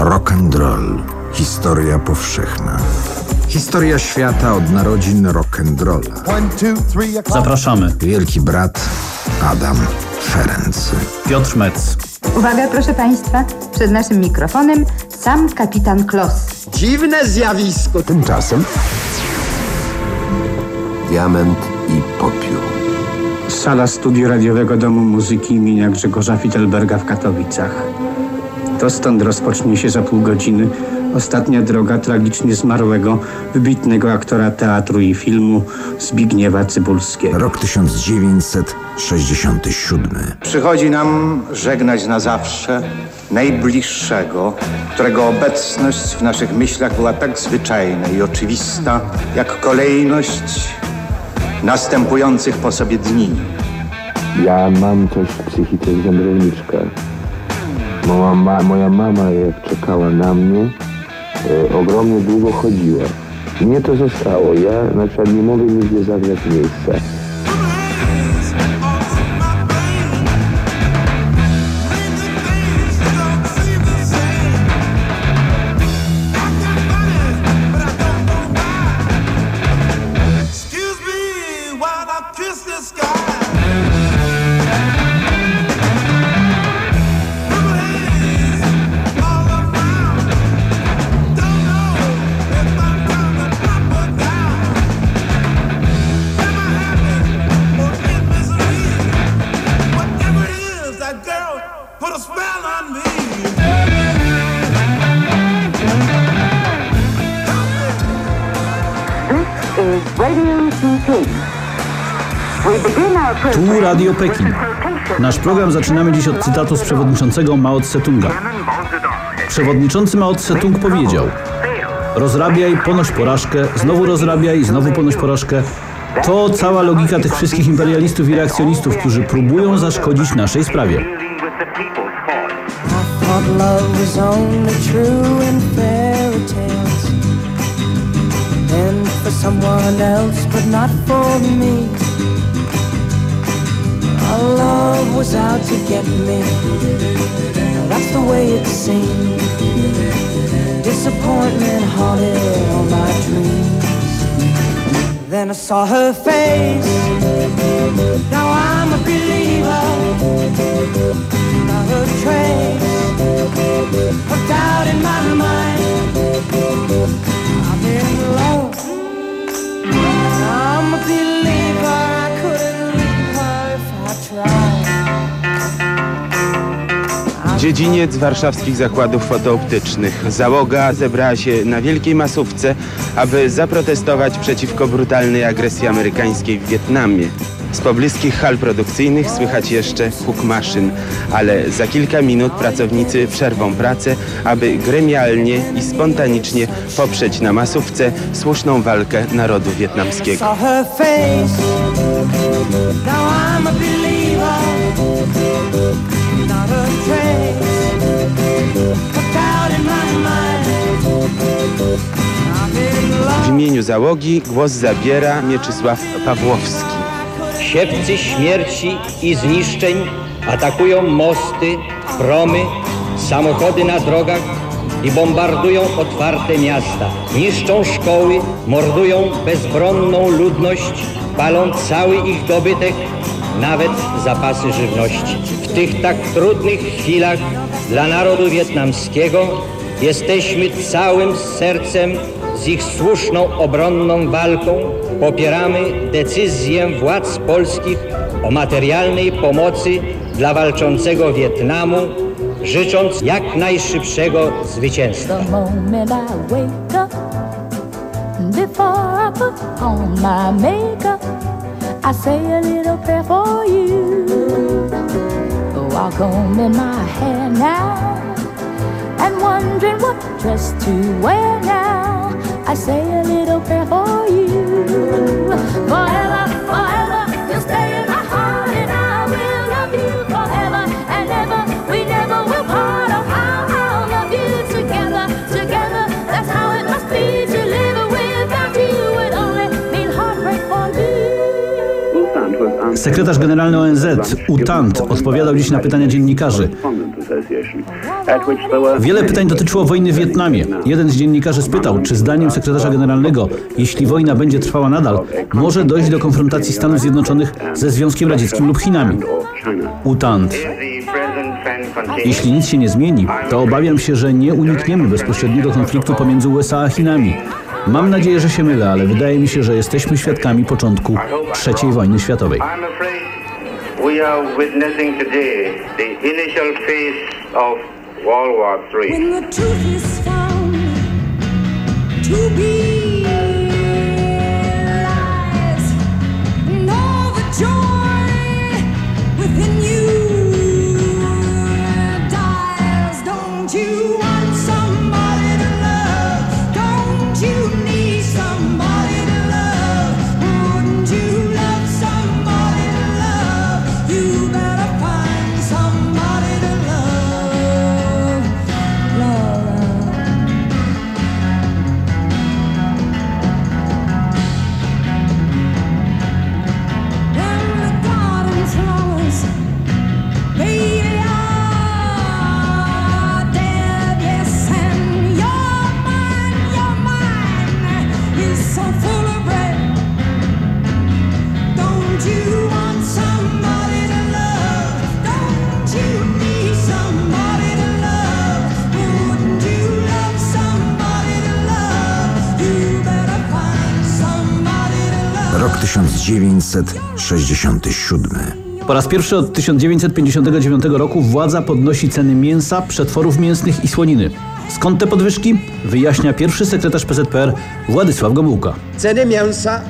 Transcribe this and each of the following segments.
Rock and roll. Historia powszechna. Historia świata od narodzin rock and rolla. Zapraszamy. Wielki brat Adam Ferenc. Piotr Metz. Uwaga, proszę Państwa, przed naszym mikrofonem sam kapitan Klos. Dziwne zjawisko. Tymczasem Diament i popiół. Sala studiu radiowego Domu Muzyki imienia Grzegorza Fittelberga w Katowicach. To stąd rozpocznie się za pół godziny ostatnia droga tragicznie zmarłego, wybitnego aktora teatru i filmu Zbigniewa Cybulskiego. rok 1967. Przychodzi nam żegnać na zawsze najbliższego, którego obecność w naszych myślach była tak zwyczajna i oczywista, jak kolejność następujących po sobie dni. Ja mam coś w psychice zębrowniczkę. Moja, ma, moja mama jak czekała na mnie, e, ogromnie długo chodziła. Mnie to zostało. Ja na przykład nie mogę nigdzie zagrać miejsca. Radio Pekin. Nasz program zaczynamy dziś od cytatu z przewodniczącego Mao Tse-tunga. Przewodniczący Mao Tse-tung powiedział Rozrabiaj, ponoś porażkę, znowu rozrabiaj, znowu ponoś porażkę. To cała logika tych wszystkich imperialistów i reakcjonistów, którzy próbują zaszkodzić naszej sprawie. someone else but not for me love was out to get me. That's the way it seemed. Disappointment haunted all my dreams. Then I saw her face. Now I'm a believer. Not a trace of doubt in my mind. Dziedziniec warszawskich zakładów fotooptycznych. Załoga zebrała się na wielkiej masówce, aby zaprotestować przeciwko brutalnej agresji amerykańskiej w Wietnamie. Z pobliskich hal produkcyjnych słychać jeszcze huk maszyn, ale za kilka minut pracownicy przerwą pracę, aby gremialnie i spontanicznie poprzeć na masówce słuszną walkę narodu wietnamskiego. W imieniu załogi głos zabiera Mieczysław Pawłowski. Siewcy śmierci i zniszczeń atakują mosty, promy, samochody na drogach i bombardują otwarte miasta. Niszczą szkoły, mordują bezbronną ludność, palą cały ich dobytek, nawet zapasy żywności. W tych tak trudnych chwilach dla narodu wietnamskiego jesteśmy całym sercem z ich słuszną obronną walką popieramy decyzję władz polskich o materialnej pomocy dla walczącego Wietnamu, życząc jak najszybszego zwycięstwa. Before I put on my makeup, I say a little prayer for you. While combing my hair now, and wondering what dress to wear now, I say a little prayer for you. Forever, forever, Sekretarz generalny ONZ, UTANT, odpowiadał dziś na pytania dziennikarzy. Wiele pytań dotyczyło wojny w Wietnamie. Jeden z dziennikarzy spytał, czy zdaniem sekretarza generalnego, jeśli wojna będzie trwała nadal, może dojść do konfrontacji Stanów Zjednoczonych ze Związkiem Radzieckim lub Chinami. UTANT. Jeśli nic się nie zmieni, to obawiam się, że nie unikniemy bezpośredniego konfliktu pomiędzy USA a Chinami. Mam nadzieję, że się mylę, ale wydaje mi się, że jesteśmy świadkami początku trzeciej wojny światowej. World War III. 1967. Po raz pierwszy od 1959 roku władza podnosi ceny mięsa, przetworów mięsnych i słoniny. Skąd te podwyżki? Wyjaśnia pierwszy sekretarz PZPR Władysław Gomułka. Ceny mięsa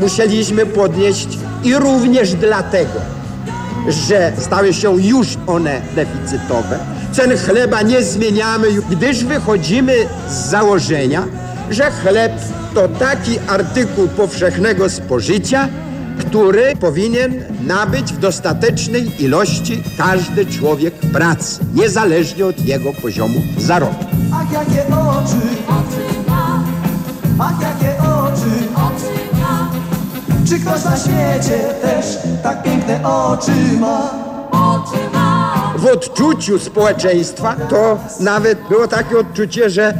musieliśmy podnieść i również dlatego, że stały się już one deficytowe. Cen chleba nie zmieniamy, gdyż wychodzimy z założenia, że chleb to taki artykuł powszechnego spożycia, który powinien nabyć w dostatecznej ilości każdy człowiek pracy, niezależnie od jego poziomu zarobku. Ach, jakie oczy, ach, jakie oczy, Czy ktoś na świecie też tak piękne oczy ma? w odczuciu społeczeństwa to nawet było takie odczucie, że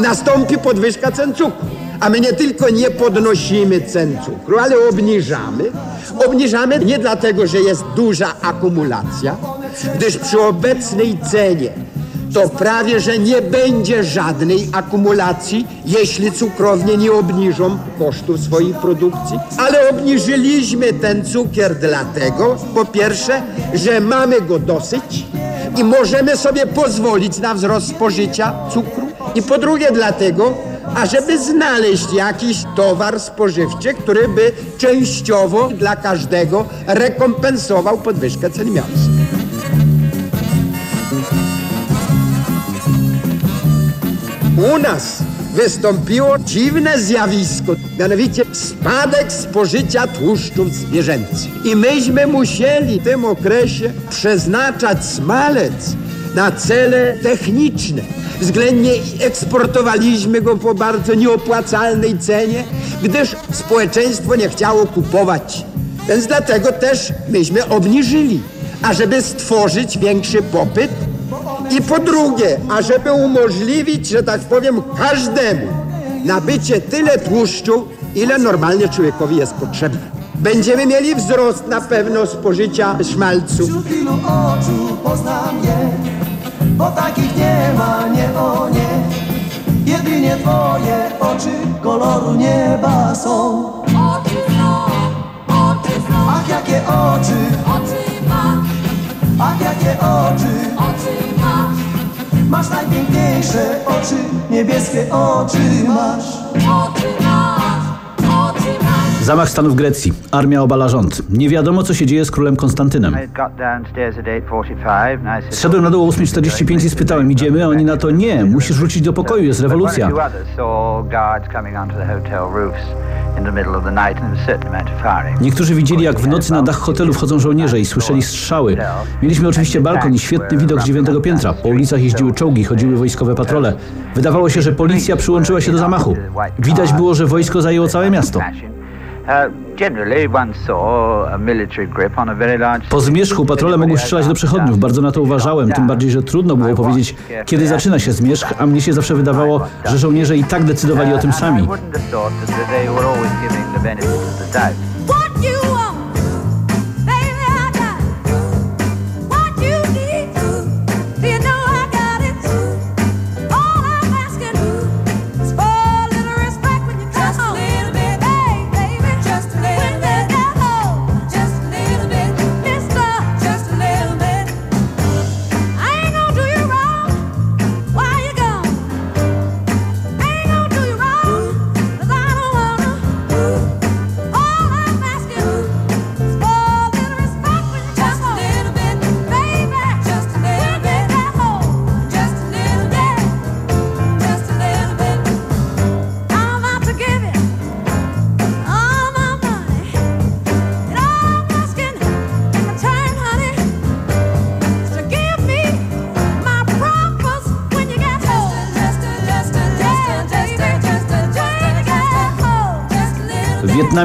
nastąpi podwyżka cen cukru. A my nie tylko nie podnosimy cen cukru, ale obniżamy. Obniżamy nie dlatego, że jest duża akumulacja, gdyż przy obecnej cenie to prawie, że nie będzie żadnej akumulacji, jeśli cukrownie nie obniżą kosztów swojej produkcji. Ale obniżyliśmy ten cukier dlatego, po pierwsze, że mamy go dosyć i możemy sobie pozwolić na wzrost spożycia cukru. I po drugie dlatego, ażeby znaleźć jakiś towar spożywczy, który by częściowo dla każdego rekompensował podwyżkę cen mięsa. U nas wystąpiło dziwne zjawisko, mianowicie spadek spożycia tłuszczów zwierzęcych. I myśmy musieli w tym okresie przeznaczać smalec na cele techniczne. Względnie eksportowaliśmy go po bardzo nieopłacalnej cenie, gdyż społeczeństwo nie chciało kupować. Więc dlatego też myśmy obniżyli, ażeby stworzyć większy popyt i po drugie, ażeby umożliwić, że tak powiem, każdemu nabycie tyle tłuszczu, ile normalnie człowiekowi jest potrzebne. Będziemy mieli wzrost na pewno spożycia szmalcu. Wśród tylu oczu poznam je, bo takich nie ma, nie o nie. Jedynie twoje oczy koloru nieba są. Ach, jakie oczy, ach, jakie oczy. Masz najpiękniejsze oczy, niebieskie oczy masz. Zamach stanu w Grecji. Armia obala rząd. Nie wiadomo, co się dzieje z królem Konstantynem. Zszedłem na dół o 8.45 i spytałem, idziemy? A oni na to, nie, musisz wrócić do pokoju, jest rewolucja. Niektórzy widzieli, jak w nocy na dach hotelu wchodzą żołnierze i słyszeli strzały. Mieliśmy oczywiście balkon i świetny widok z dziewiątego piętra. Po ulicach jeździły czołgi, chodziły wojskowe patrole. Wydawało się, że policja przyłączyła się do zamachu. Widać było, że wojsko zajęło całe miasto. Po zmierzchu patrole mogły strzelać do przechodniów, bardzo na to uważałem, tym bardziej, że trudno było powiedzieć, kiedy zaczyna się zmierzch, a mnie się zawsze wydawało, że żołnierze i tak decydowali o tym sami. What you want,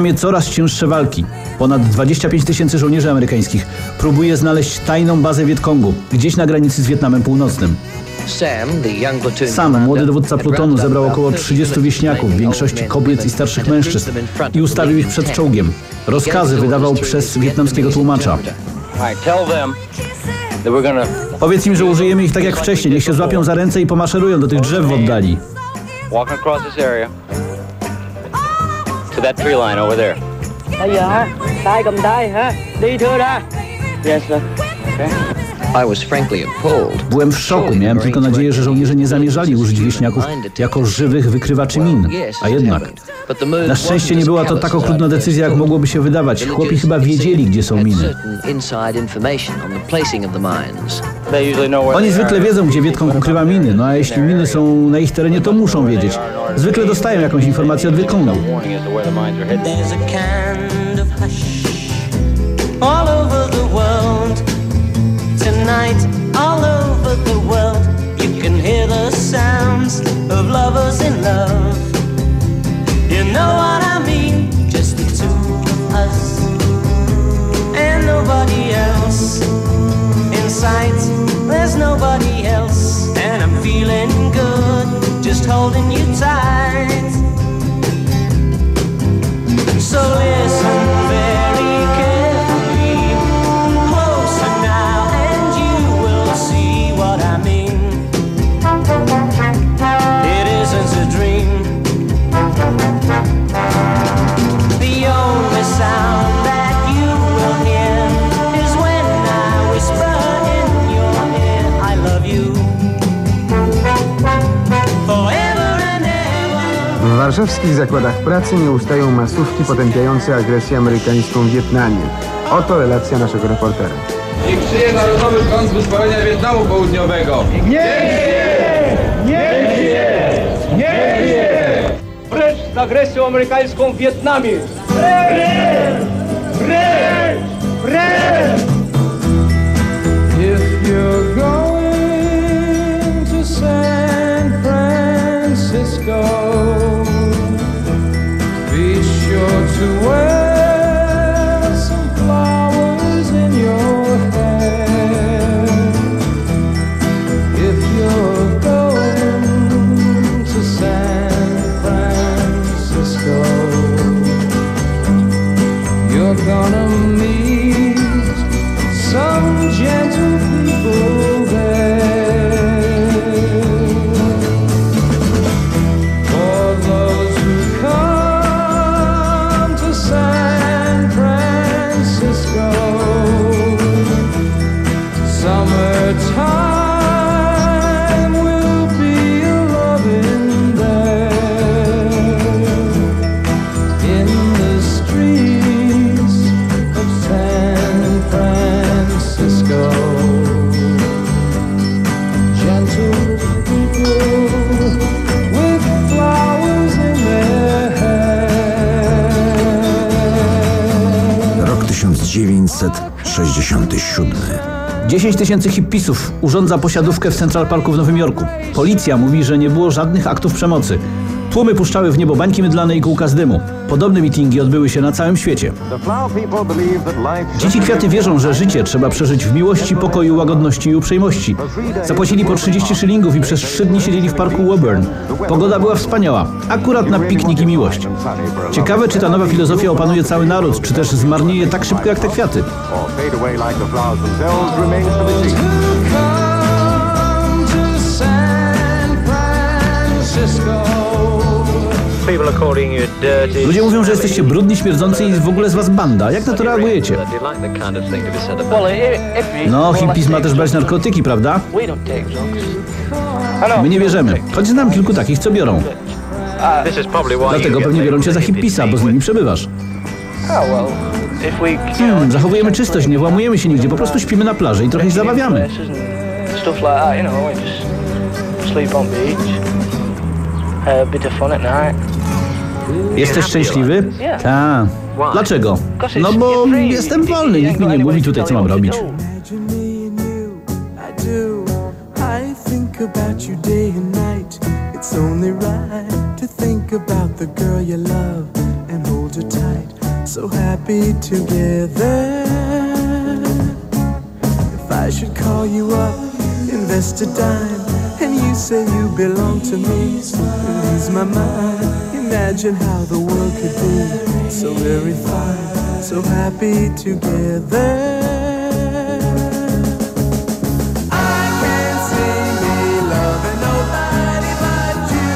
Wietnamie coraz cięższe walki. Ponad 25 tysięcy żołnierzy amerykańskich próbuje znaleźć tajną bazę Wietkongu, gdzieś na granicy z Wietnamem Północnym. Sam, młody dowódca plutonu, zebrał około 30 wieśniaków, w większości kobiet i starszych mężczyzn i ustawił ich przed czołgiem. Rozkazy wydawał przez wietnamskiego tłumacza. Powiedz im, że użyjemy ich tak jak wcześniej. Niech się złapią za ręce i pomaszerują do tych drzew w oddali. Walking across this area to that tree line over there. Bây giờ hả? Tay cầm tay hả? Đi thưa ra. Yes, sir. Byłem w szoku. Miałem tylko nadzieję, że żołnierze nie zamierzali użyć wieśniaków jako żywych wykrywaczy min. A jednak. Na szczęście nie była to tak okrutna decyzja, jak mogłoby się wydawać. Chłopi chyba wiedzieli, gdzie są miny. Oni zwykle wiedzą, gdzie Wietkong ukrywa miny, no a jeśli miny są na ich terenie, to muszą wiedzieć. Zwykle dostają jakąś informację od Wietkongu. There's a kind of hush all over the world. Tonight, all over the world, you can hear the sounds of lovers in love. You know what I mean? Just the two of us and nobody else. In sight, there's nobody else, and I'm feeling good, just holding you tight. So listen W warszawskich zakładach pracy nie ustają masówki potępiające agresję amerykańską w Wietnamie. Oto relacja naszego reportera. Niech żyje Narodowy Front Wyzwolenia Wietnamu Południowego! Żyje! Niech żyje! Niech żyje! Precz z agresją amerykańską w Wietnamie! Precz! Precz! Precz! If you're going to San Francisco, sure to 1967. 10 tysięcy hippisów urządza posiadówkę w Central Parku w Nowym Jorku. Policja mówi, że nie było żadnych aktów przemocy. Tłumy puszczały w niebo bańki mydlane i kółka z dymu. Podobne mitingi odbyły się na całym świecie. Dzieci kwiaty wierzą, że życie trzeba przeżyć w miłości, pokoju, łagodności i uprzejmości. Zapłacili po 30 szylingów i przez 3 dni siedzieli w parku Woburn. Pogoda była wspaniała, akurat na piknik i miłość. Ciekawe, czy ta nowa filozofia opanuje cały naród, czy też zmarnieje tak szybko jak te kwiaty. Ludzie mówią, że jesteście brudni, śmierdzący i w ogóle z was banda. Jak na to reagujecie? No, hippies ma też brać narkotyki, prawda? We don't take drugs. My nie bierzemy. Choć znam kilku takich, co biorą. Dlatego pewnie biorą cię za hippisa, bo z nimi przebywasz. Hmm, zachowujemy czystość, nie włamujemy się nigdzie, po prostu śpimy na plaży i trochę się zabawiamy. A bit of fun at night. Jesteś szczęśliwy? Yeah. Tak. Dlaczego? No bo jestem wolny, nikt mi nie mówi tutaj, co mam robić. I do. I think about you day and night. It's only right to think about the girl you love and hold her tight. So happy together. If I should call you up, invest a dime, and you say you belong to me, lose my mind. Imagine how the world could be so very fine, so happy together. I can't see me loving nobody but you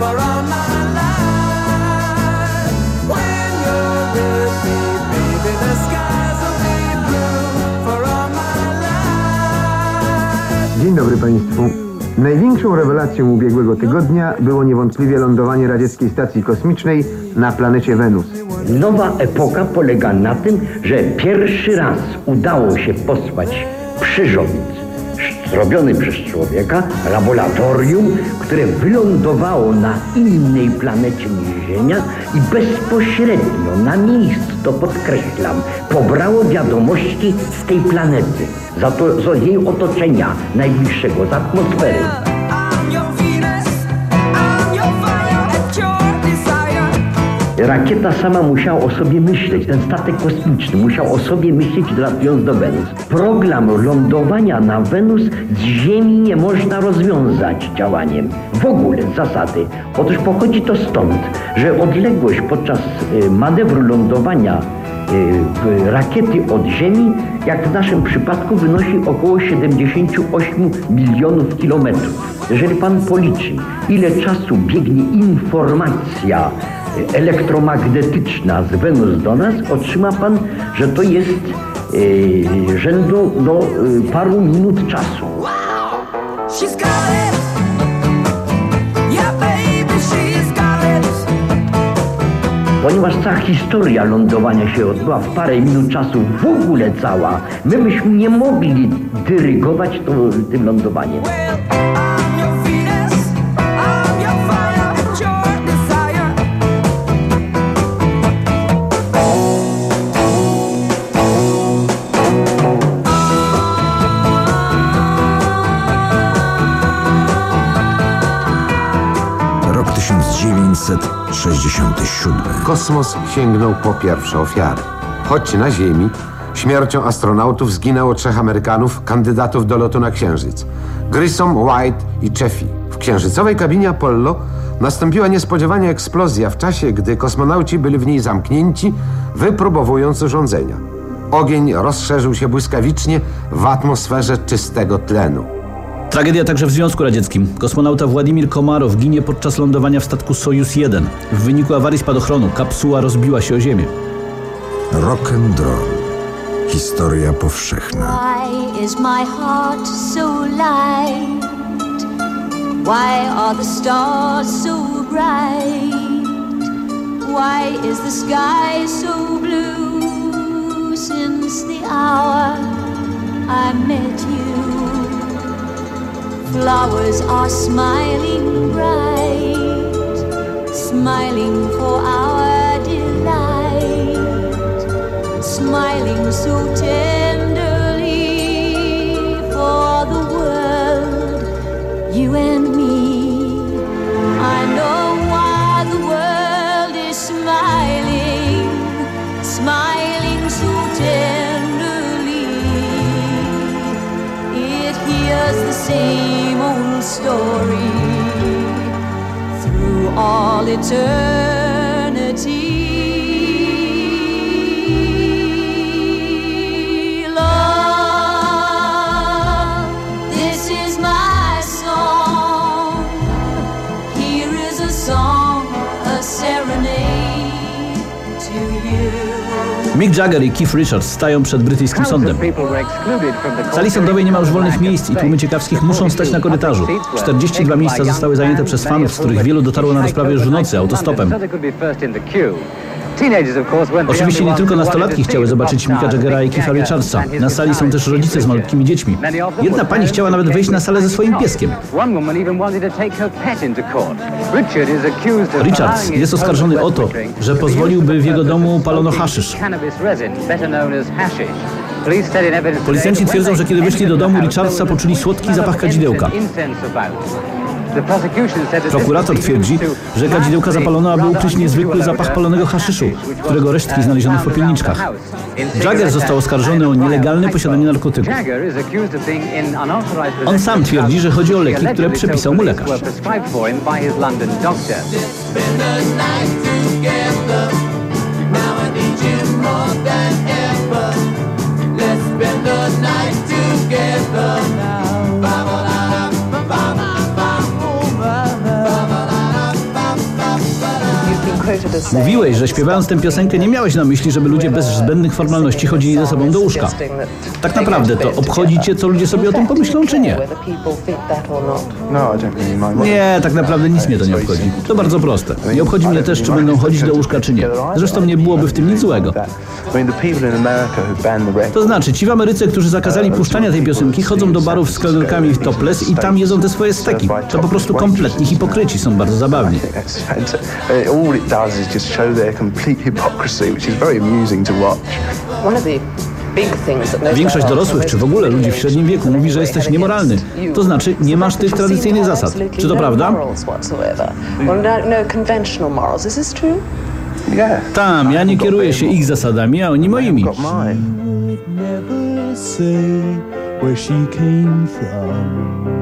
for all my life. When you're with me, baby, the skies will be blue for all my life. Dzień dobry Państwu. Największą rewelacją ubiegłego tygodnia było niewątpliwie lądowanie radzieckiej stacji kosmicznej na planecie Wenus. Nowa epoka polega na tym, że pierwszy raz udało się posłać przyrząd zrobiony przez człowieka, laboratorium, które wylądowało na innej planecie niż I bezpośrednio na miejscu, to podkreślam, pobrało wiadomości z tej planety, za to, z jej otoczenia najbliższego, z atmosfery. Rakieta sama musiała o sobie myśleć, ten statek kosmiczny musiał o sobie myśleć dolatując do Wenus. Program lądowania na Wenus z Ziemi nie można rozwiązać działaniem. W ogóle z zasady. Otóż pochodzi to stąd, że odległość podczas y, manewru lądowania y, rakiety od Ziemi, jak w naszym przypadku, wynosi około 78 milionów kilometrów. Jeżeli pan policzy, ile czasu biegnie informacja elektromagnetyczna z Wenus do nas, otrzyma pan, że to jest e, rzędu do e, paru minut czasu. It. Ponieważ cała historia lądowania się odbyła w parę minut czasu, w ogóle cała, my byśmy nie mogli dyrygować to, tym lądowaniem. 1967. Kosmos sięgnął po pierwsze ofiary. Choć na Ziemi śmiercią astronautów zginęło trzech Amerykanów, kandydatów do lotu na Księżyc. Grissom, White i Chaffee. W księżycowej kabinie Apollo nastąpiła niespodziewanie eksplozja w czasie, gdy kosmonauci byli w niej zamknięci, wypróbowując urządzenia. Ogień rozszerzył się błyskawicznie w atmosferze czystego tlenu. Tragedia także w Związku Radzieckim. Kosmonauta Władimir Komarow ginie podczas lądowania w statku Sojus-1. W wyniku awarii spadochronu kapsuła rozbiła się o ziemię. Rock and roll. Historia powszechna. Why is my heart so light? Why are the stars so bright? Why is the sky so blue since the hour I met you? Flowers are smiling bright, smiling for our delight, smiling so tenderly for the world, you and me. I know why the world is smiling, smiling so tenderly. It hears the same story through all eternity. Mick Jagger i Keith Richards stają przed brytyjskim sądem. W sali sądowej nie ma już wolnych miejsc i tłumy ciekawskich muszą stać na korytarzu. 42 miejsca zostały zajęte przez fanów, z których wielu dotarło na rozprawę już w nocy autostopem. Oczywiście nie tylko nastolatki chciały zobaczyć Micka Jaggera i Keitha Richardsa. Na sali są też rodzice z malutkimi dziećmi. Jedna pani chciała nawet wejść na salę ze swoim pieskiem. Richards jest oskarżony o to, że pozwolił, by w jego domu palono haszysz. Policjanci twierdzą, że kiedy weszli do domu Richardsa, poczuli słodki zapach kadzidełka. Prokurator twierdzi, że kadzidełka zapalono, aby ukryć niezwykły zapach palonego haszyszu, którego resztki znaleziono w popielniczkach. Jagger został oskarżony o nielegalne posiadanie narkotyków. On sam twierdzi, że chodzi o leki, które przepisał mu lekarz. Mówiłeś, że śpiewając tę piosenkę nie miałeś na myśli, żeby ludzie bez zbędnych formalności chodzili ze sobą do łóżka. Tak naprawdę to obchodzi cię, co ludzie sobie o tym pomyślą, czy nie? Nie, tak naprawdę nic mnie to nie obchodzi. To bardzo proste. Nie obchodzi mnie też, czy będą chodzić do łóżka, czy nie. Zresztą nie byłoby w tym nic złego. To znaczy, ci w Ameryce, którzy zakazali puszczania tej piosenki, chodzą do barów z koleżankami w topless i tam jedzą te swoje steki. To po prostu kompletni hipokryci, są bardzo zabawni. Is just show their complete hypocrisy, which is very amusing to watch. Większość dorosłych, czy w ogóle ludzi w średnim wieku mówi, że jesteś niemoralny. To znaczy, nie masz tych tradycyjnych zasad. Czy to prawda? Tam, ja nie kieruję się ich zasadami, a oni moimi. never say where she came from.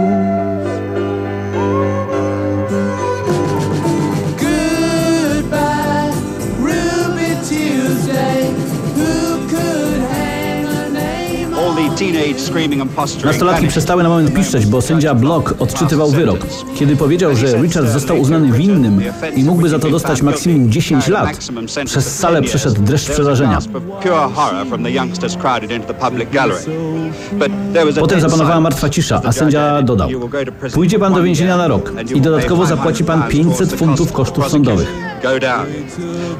Nastolatki przestały na moment piszczeć, bo sędzia Block odczytywał wyrok. Kiedy powiedział, że Richard został uznany winnym i mógłby za to dostać maksimum 10 lat, przez salę przeszedł dreszcz przerażenia. Potem zapanowała martwa cisza, a sędzia dodał: Pójdzie pan do więzienia na rok i dodatkowo zapłaci pan 500 funtów kosztów sądowych.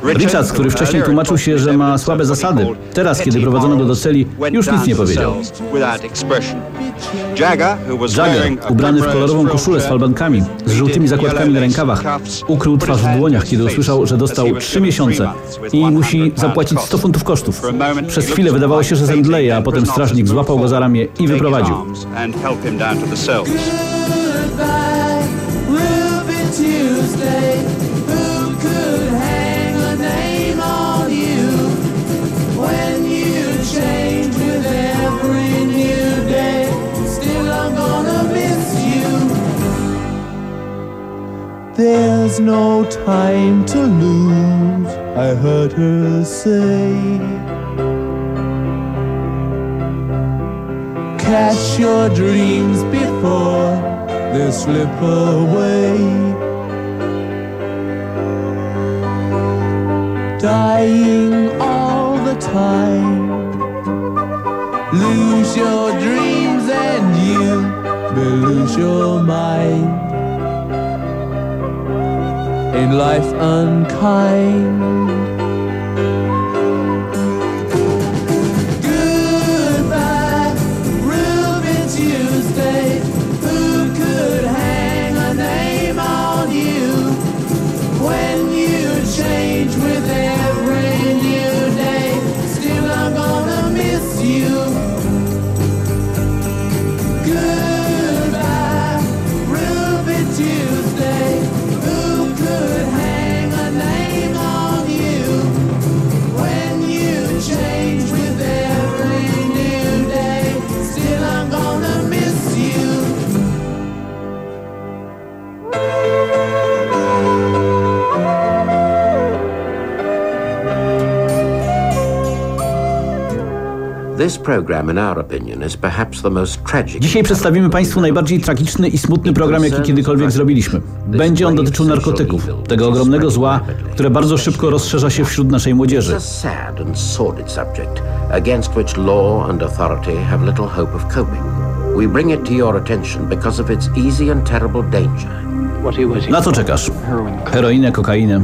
Richards, który wcześniej tłumaczył się, że ma słabe zasady, teraz, kiedy prowadzono go do celi, już nic nie powiedział. Jagger, ubrany w kolorową koszulę z falbankami, z żółtymi zakładkami na rękawach, ukrył twarz w dłoniach, kiedy usłyszał, że dostał 3 miesiące i musi zapłacić 100 funtów kosztów. Przez chwilę wydawało się, że zemdleje, a potem strażnik złapał go za ramię i wyprowadził. There's no time to lose, I heard her say. Catch your dreams before they slip away. Life unkind. Dzisiaj przedstawimy Państwu najbardziej tragiczny i smutny program, jaki kiedykolwiek zrobiliśmy. Będzie on dotyczył narkotyków, tego ogromnego zła, które bardzo szybko rozszerza się wśród naszej młodzieży. It's a sad and sordid subject against which law and authority have little hope of coping. We bring it to your attention because of its easy and terrible danger. Na co czekasz? Heroinę, kokainę.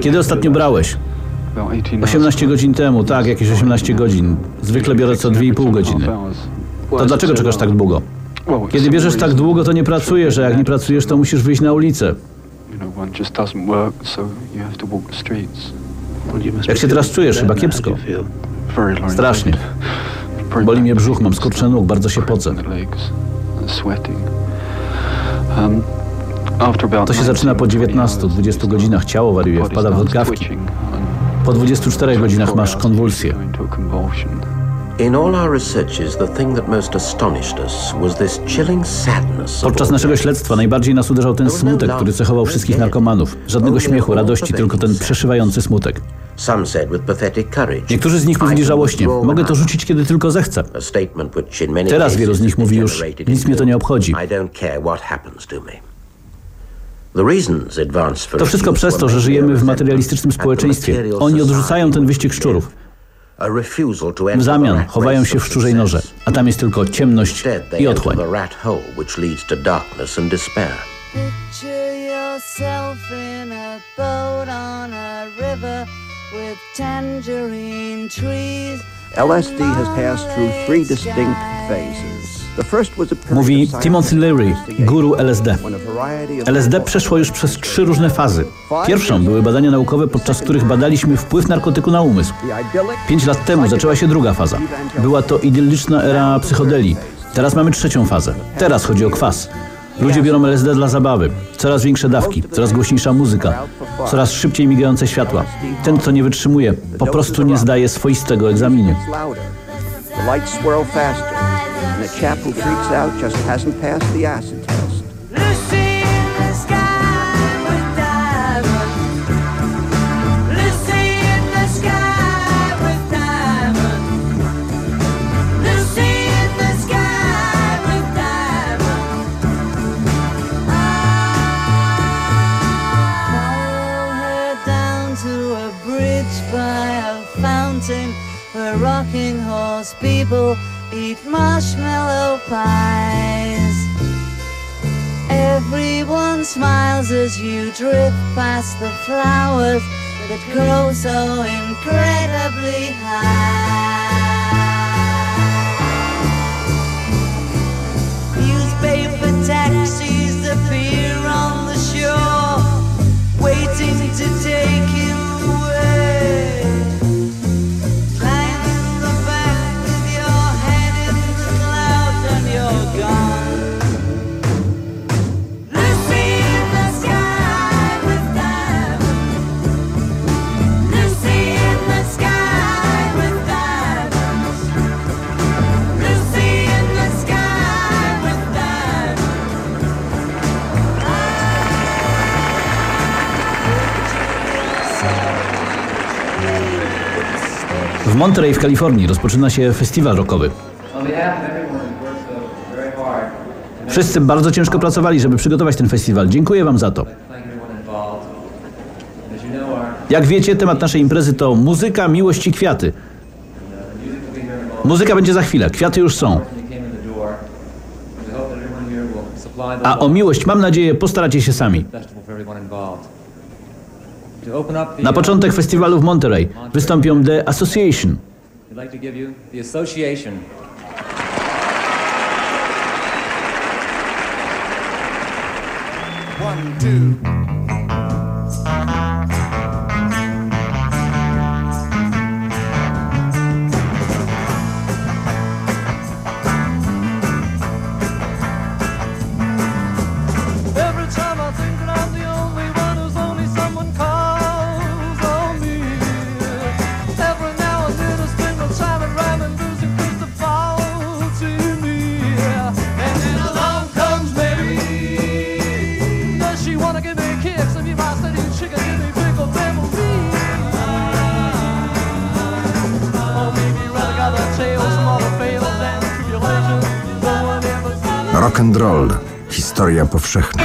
Kiedy ostatnio brałeś? 18 godzin temu, tak, jakieś 18 godzin. Zwykle biorę co 2,5 godziny. To dlaczego czekasz tak długo? Kiedy bierzesz tak długo, to nie pracujesz, a jak nie pracujesz, to musisz wyjść na ulicę. Jak się teraz czujesz? Chyba kiepsko. Strasznie. Boli mnie brzuch, mam skurcze nóg, bardzo się pocę. To się zaczyna po 19-20 godzinach. Ciało wariuje, wpada w drgawki. Po 24 godzinach masz konwulsję. Podczas naszego śledztwa najbardziej nas uderzał ten smutek, który cechował wszystkich narkomanów. Żadnego śmiechu, radości, tylko ten przeszywający smutek. Niektórzy z nich mówili żałośnie, mogę to rzucić kiedy tylko zechcę. Teraz wielu z nich mówi już, nic mnie to nie obchodzi. I don't care what happens to me. The reasons advanced for To wszystko przez to, were że żyjemy w materialistycznym społeczeństwie. Oni society odrzucają ten wyścig szczurów. W zamian chowają się w szczurzej norze, success. a tam jest tylko ciemność i otchłań. LSD has passed through three distinct phases. Mówi Timothy Leary, guru LSD. LSD przeszło już przez trzy różne fazy. Pierwszą były badania naukowe, podczas których badaliśmy wpływ narkotyku na umysł. Pięć lat temu zaczęła się druga faza. Była to idylliczna era psychodelii. Teraz mamy trzecią fazę. Teraz chodzi o kwas. Ludzie biorą LSD dla zabawy. Coraz większe dawki, coraz głośniejsza muzyka, coraz szybciej migające światła. Ten, kto nie wytrzymuje, po prostu nie zdaje swoistego egzaminu. The lights swirl faster, and a chap who freaks out just hasn't passed the acid test. Lucy in the sky with diamonds. Lucy in the sky with diamonds. Lucy in the sky with diamonds. Follow her down to a bridge by a fountain where rocking horse people eat marshmallow pies. Everyone smiles as you drift past the flowers that grow so incredibly high. Newspaper taxis appear on the shore, waiting to take you away. Monterey w Kalifornii rozpoczyna się festiwal rockowy. Wszyscy bardzo ciężko pracowali, żeby przygotować ten festiwal. Dziękuję Wam za to. Jak wiecie, temat naszej imprezy to muzyka, miłość i kwiaty. Muzyka będzie za chwilę, kwiaty już są. A o miłość, mam nadzieję, postaracie się sami. Na początek festiwalu w Monterey wystąpią The Association. One, two. Powszechna.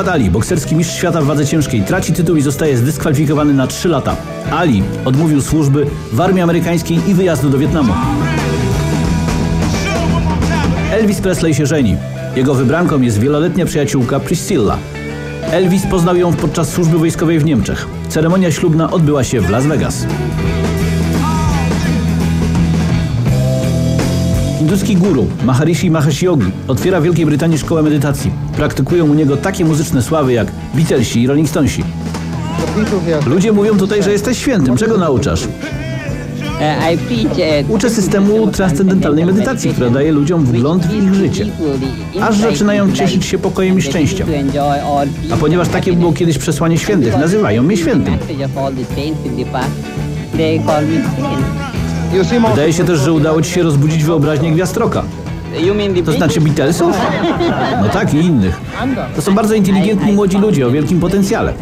Muhammad Ali, bokserski mistrz świata w wadze ciężkiej, traci tytuł i zostaje zdyskwalifikowany na 3 lata. Ali odmówił służby w armii amerykańskiej i wyjazdu do Wietnamu. Elvis Presley się żeni. Jego wybranką jest wieloletnia przyjaciółka Priscilla. Elvis poznał ją podczas służby wojskowej w Niemczech. Ceremonia ślubna odbyła się w Las Vegas. Hinduski guru Maharishi Mahesh Yogi otwiera w Wielkiej Brytanii szkołę medytacji. Praktykują u niego takie muzyczne sławy jak Beatlesi i Rolling Stonesi. Ludzie mówią tutaj, że jesteś świętym. Czego nauczasz? Uczę systemu transcendentalnej medytacji, która daje ludziom wgląd w ich życie, aż zaczynają cieszyć się pokojem i szczęściem. A ponieważ takie było kiedyś przesłanie świętych, nazywają mnie świętym. Wydaje się też, że udało ci się rozbudzić wyobraźnię gwiazdroka. To znaczy Beatlesów? No tak, i innych. To są bardzo inteligentni młodzi ludzie o wielkim potencjale.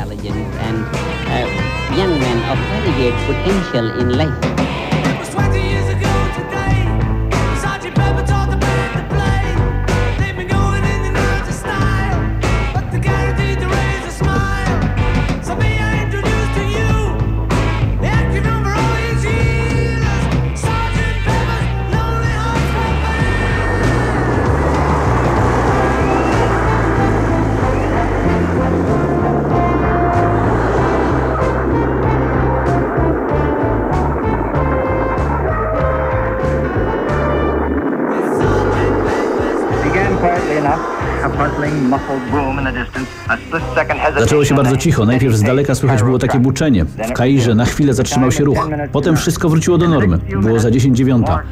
Zaczęło się bardzo cicho. Najpierw z daleka słychać było takie buczenie. W Kairze na chwilę zatrzymał się ruch. Potem wszystko wróciło do normy. Było za 10 dziewiąta.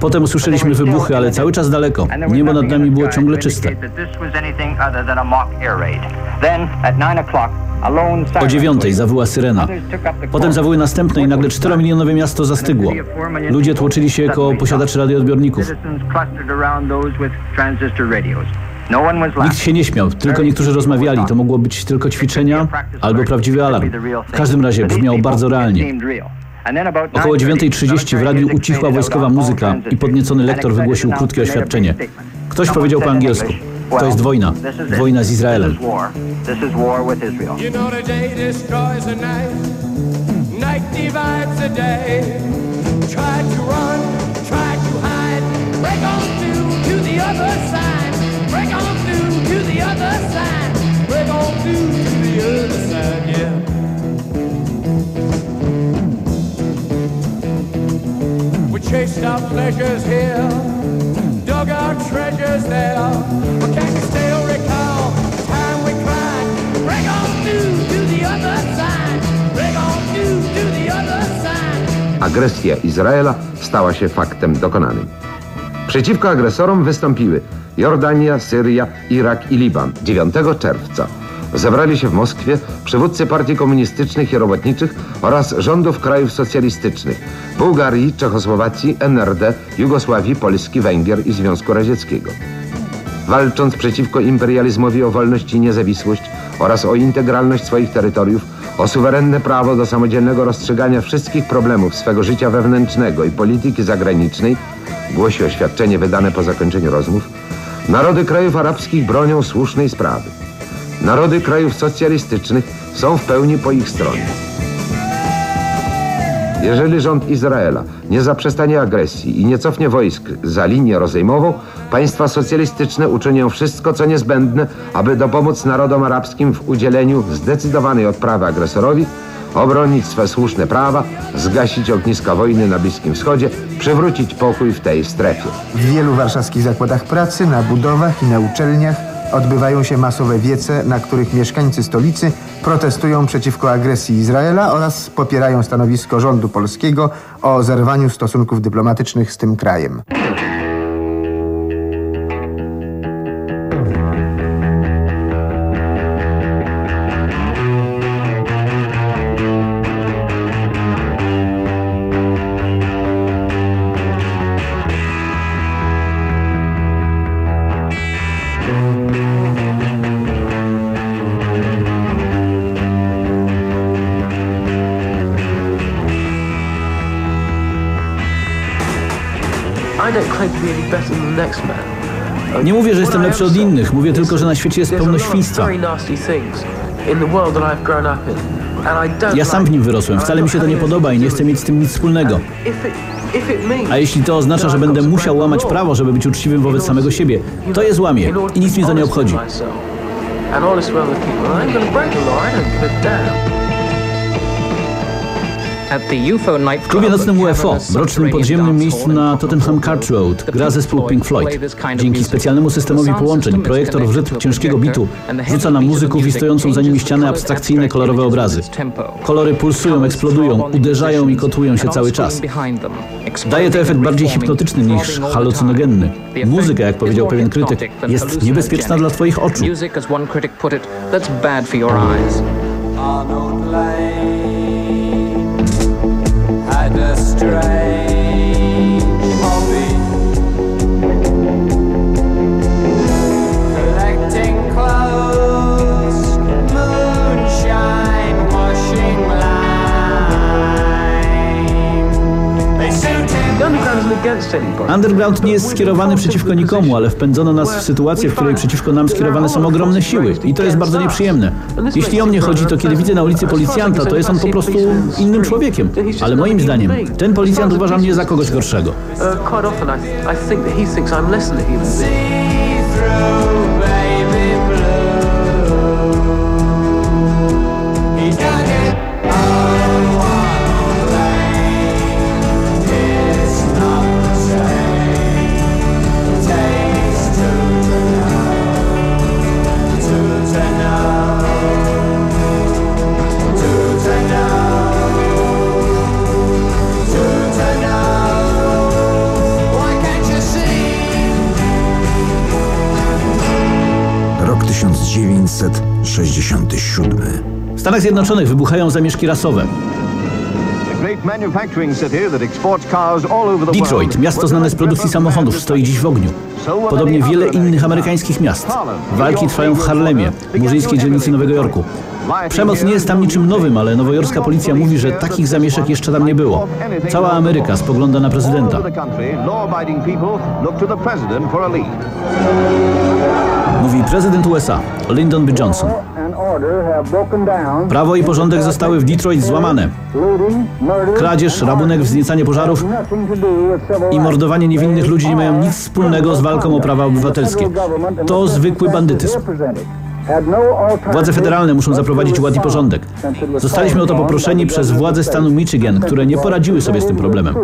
Potem usłyszeliśmy wybuchy, ale cały czas daleko. Niebo nad nami było ciągle czyste. O dziewiątej zawyła syrena. Potem zawyły następne i nagle czteromilionowe miasto zastygło. Ludzie tłoczyli się koło posiadaczy radioodbiorników. No Nikt się nie śmiał, tylko niektórzy rozmawiali. To mogło być tylko ćwiczenia albo prawdziwy alarm. W każdym razie brzmiało bardzo realnie. Około 9.30 w radiu ucichła wojskowa muzyka i podniecony lektor wygłosił krótkie oświadczenie. Ktoś powiedział po angielsku. To jest wojna. Wojna z Izraelem. Try to run, try to hide, break on through to the other side, Agresja Izraela stała się faktem dokonanym. Przeciwko agresorom wystąpiły Jordania, Syria, Irak i Liban 9 czerwca. zebrali się w Moskwie przywódcy partii komunistycznych i robotniczych oraz rządów krajów socjalistycznych Bułgarii, Czechosłowacji, NRD, Jugosławii, Polski, Węgier i Związku Radzieckiego. Walcząc przeciwko imperializmowi o wolność i niezawisłość oraz o integralność swoich terytoriów, o suwerenne prawo do samodzielnego rozstrzygania wszystkich problemów swego życia wewnętrznego i polityki zagranicznej, głosi oświadczenie wydane po zakończeniu rozmów, narody krajów arabskich bronią słusznej sprawy. Narody krajów socjalistycznych są w pełni po ich stronie. Jeżeli rząd Izraela nie zaprzestanie agresji i nie cofnie wojsk za linię rozejmową, państwa socjalistyczne uczynią wszystko, co niezbędne, aby dopomóc narodom arabskim w udzieleniu zdecydowanej odprawy agresorowi, obronić swe słuszne prawa, zgasić ogniska wojny na Bliskim Wschodzie, przywrócić pokój w tej strefie. W wielu warszawskich zakładach pracy, na budowach i na uczelniach odbywają się masowe wiece, na których mieszkańcy stolicy protestują przeciwko agresji Izraela oraz popierają stanowisko rządu polskiego o zerwaniu stosunków dyplomatycznych z tym krajem. Lepszy od innych, mówię tylko, że na świecie jest pełno świństwa. Ja sam w nim wyrosłem, wcale mi się to nie podoba i nie chcę mieć z tym nic wspólnego. A jeśli to oznacza, że będę musiał łamać prawo, żeby być uczciwym wobec samego siebie, to je złamię i nic mnie to nie obchodzi. and honest with other people, I ain't gonna break the law. I don't give a damn. W klubie nocnym UFO, mrocznym podziemnym miejscu na Tottenham Court Road, gra zespół Pink Floyd. Dzięki specjalnemu systemowi połączeń, projektor w rytm ciężkiego bitu rzuca na muzyków i stojącą za nimi ścianę abstrakcyjne, kolorowe obrazy. Kolory pulsują, eksplodują, uderzają i kotłują się cały czas. Daje to efekt bardziej hipnotyczny niż halucynogenny. Muzyka, jak powiedział pewien krytyk, jest niebezpieczna dla twoich oczu. astray. Underground nie jest skierowany przeciwko nikomu, ale wpędzono nas w sytuację, w której przeciwko nam skierowane są ogromne siły. I to jest bardzo nieprzyjemne. Jeśli o mnie chodzi, to kiedy widzę na ulicy policjanta, to jest on po prostu innym człowiekiem. Ale moim zdaniem, ten policjant uważa mnie za kogoś gorszego. Uh, quite often, I, I think that he thinks I'm less than a human being. 1967. W Stanach Zjednoczonych wybuchają zamieszki rasowe. Detroit, miasto znane z produkcji samochodów, stoi dziś w ogniu. Podobnie wiele innych amerykańskich miast. Walki trwają w Harlemie, murzyńskiej dzielnicy Nowego Jorku. Przemoc nie jest tam niczym nowym, ale nowojorska policja mówi, że takich zamieszek jeszcze tam nie było. Cała Ameryka spogląda na prezydenta. Mówi prezydent USA, Lyndon B. Johnson. Prawo i porządek zostały w Detroit złamane. Kradzież, rabunek, wzniecanie pożarów i mordowanie niewinnych ludzi nie mają nic wspólnego z walką o prawa obywatelskie. To zwykły bandytyzm. Władze federalne muszą zaprowadzić ład i porządek. Zostaliśmy o to poproszeni przez władze stanu Michigan, które nie poradziły sobie z tym problemem.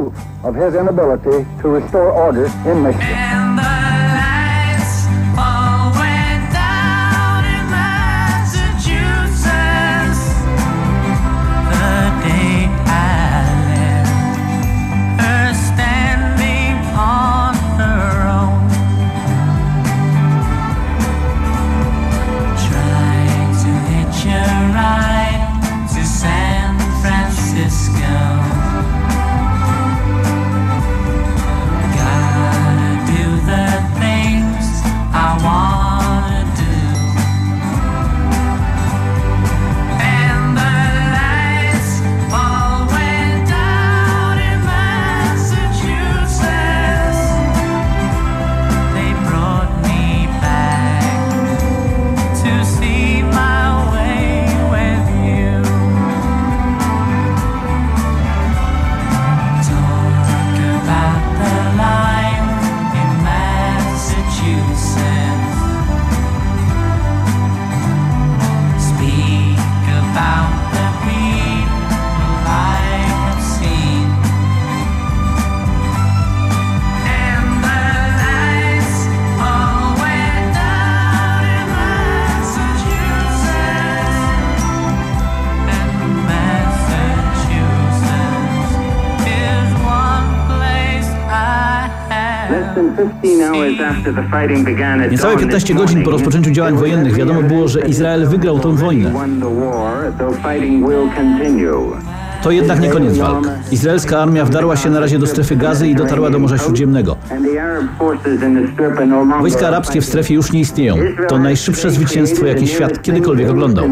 Niecałe 15 godzin po rozpoczęciu działań wojennych wiadomo było, że Izrael wygrał tę wojnę. To jednak nie koniec walk. Izraelska armia wdarła się na razie do strefy gazy i dotarła do Morza Śródziemnego. Wojska arabskie w strefie już nie istnieją. To najszybsze zwycięstwo, jakie świat kiedykolwiek oglądał.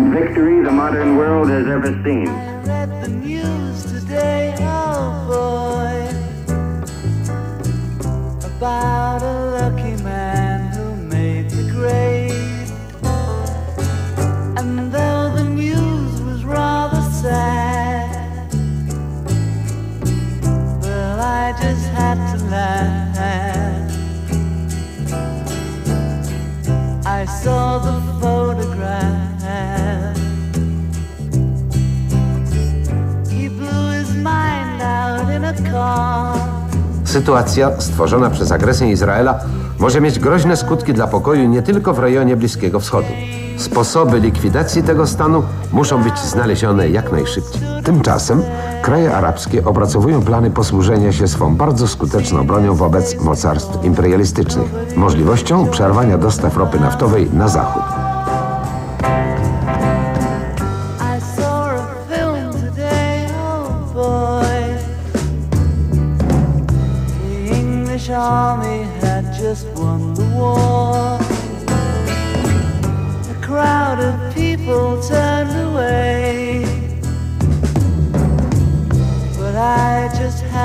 Sytuacja stworzona przez agresję Izraela może mieć groźne skutki dla pokoju nie tylko w rejonie Bliskiego Wschodu. Sposoby likwidacji tego stanu muszą być znalezione jak najszybciej. Tymczasem kraje arabskie opracowują plany posłużenia się swą bardzo skuteczną bronią wobec mocarstw imperialistycznych, możliwością przerwania dostaw ropy naftowej na zachód. Oh army had just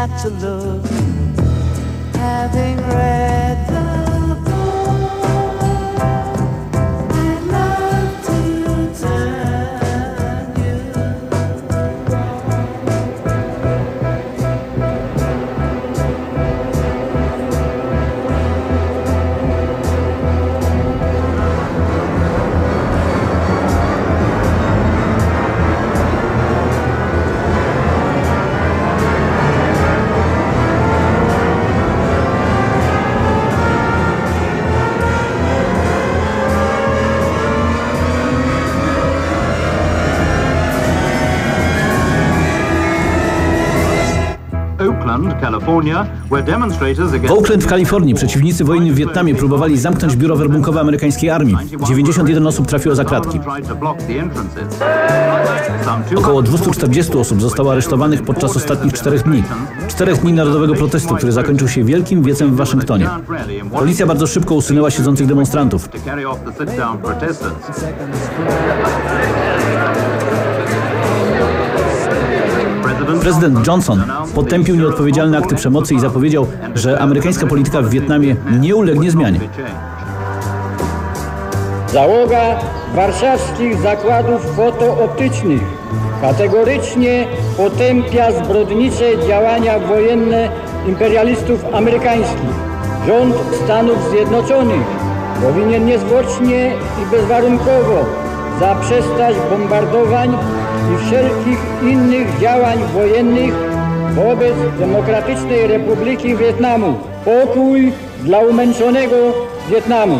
had to look, having read W Oakland w Kalifornii przeciwnicy wojny w Wietnamie próbowali zamknąć biuro werbunkowe amerykańskiej armii. 91 osób trafiło za kratki. Około 240 osób zostało aresztowanych podczas ostatnich czterech dni. Czterech dni narodowego protestu, który zakończył się wielkim wiecem w Waszyngtonie. Policja bardzo szybko usunęła siedzących demonstrantów. Prezydent Johnson potępił nieodpowiedzialne akty przemocy i zapowiedział, że amerykańska polityka w Wietnamie nie ulegnie zmianie. Załoga warszawskich zakładów fotooptycznych kategorycznie potępia zbrodnicze działania wojenne imperialistów amerykańskich. Rząd Stanów Zjednoczonych powinien niezwłocznie i bezwarunkowo zaprzestać bombardowań i wszelkich innych działań wojennych wobec Demokratycznej Republiki Wietnamu. Pokój dla umęczonego Wietnamu.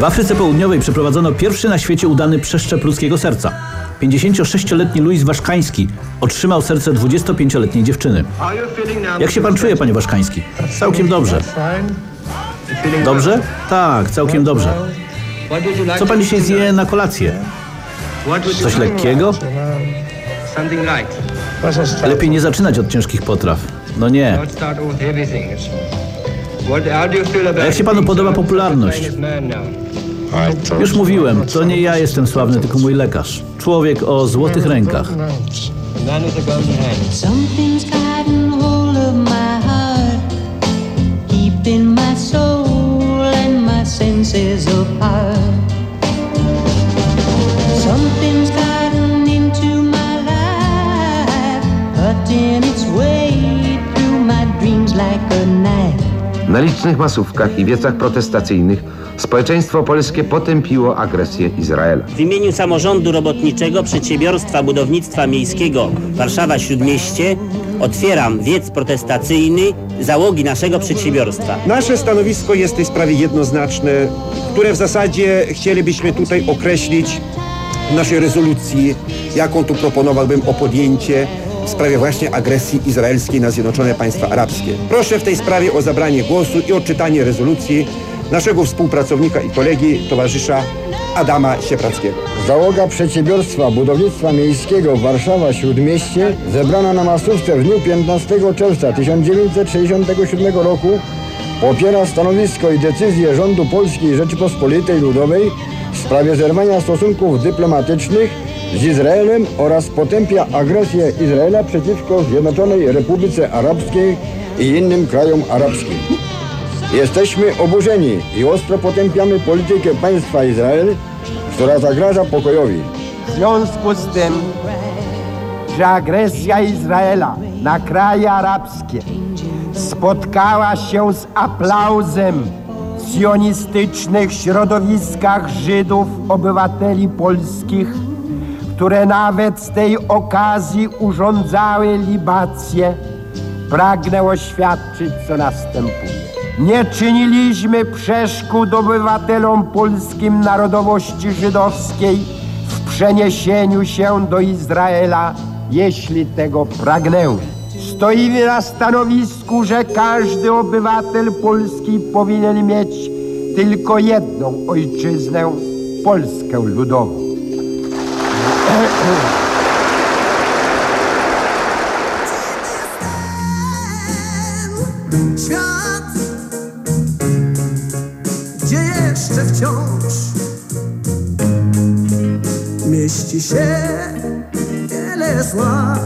W Afryce Południowej przeprowadzono pierwszy na świecie udany przeszczep ludzkiego serca. 56-letni Louis Waszkański otrzymał serce 25-letniej dziewczyny. Jak się pan czuje, panie Waszkański? Całkiem dobrze. Dobrze? Tak, całkiem dobrze. Co pan dzisiaj zje na kolację? Coś lekkiego? Lepiej nie zaczynać od ciężkich potraw. No nie. Jak się panu podoba popularność? Już mówiłem, to nie ja jestem sławny, tylko mój lekarz. Człowiek o złotych rękach. Something's gotten hold of my heart, keeping my soul and my senses apart. Something's gotten into my life, cutting its way through my dreams like a knife. Na licznych masówkach i wiecach protestacyjnych społeczeństwo polskie potępiło agresję Izraela. W imieniu samorządu robotniczego Przedsiębiorstwa Budownictwa Miejskiego Warszawa Śródmieście otwieram wiec protestacyjny załogi naszego przedsiębiorstwa. Nasze stanowisko jest w tej sprawie jednoznaczne, które w zasadzie chcielibyśmy tutaj określić w naszej rezolucji, jaką tu proponowałbym o podjęcie w sprawie właśnie agresji izraelskiej na Zjednoczone Państwa Arabskie. Proszę w tej sprawie o zabranie głosu i odczytanie rezolucji naszego współpracownika i kolegi, towarzysza Adama Sieprackiego. Załoga Przedsiębiorstwa Budownictwa Miejskiego Warszawa Śródmieście zebrana na masówce w dniu 15 czerwca 1967 roku popiera stanowisko i decyzję rządu Polskiej Rzeczypospolitej Ludowej w sprawie zerwania stosunków dyplomatycznych z Izraelem oraz potępia agresję Izraela przeciwko Zjednoczonej Republice Arabskiej i innym krajom arabskim. Jesteśmy oburzeni i ostro potępiamy politykę państwa Izrael, która zagraża pokojowi. W związku z tym, że agresja Izraela na kraje arabskie spotkała się z aplauzem w sionistycznych środowiskach Żydów, obywateli polskich, które nawet z tej okazji urządzały libacje, pragnę oświadczyć, co następuje. Nie czyniliśmy przeszkód obywatelom polskim narodowości żydowskiej w przeniesieniu się do Izraela, jeśli tego pragnęły. Stoimy na stanowisku, że każdy obywatel polski powinien mieć tylko jedną ojczyznę, Polskę ludową. Gdzie jeszcze wciąż mieści się wiele zła.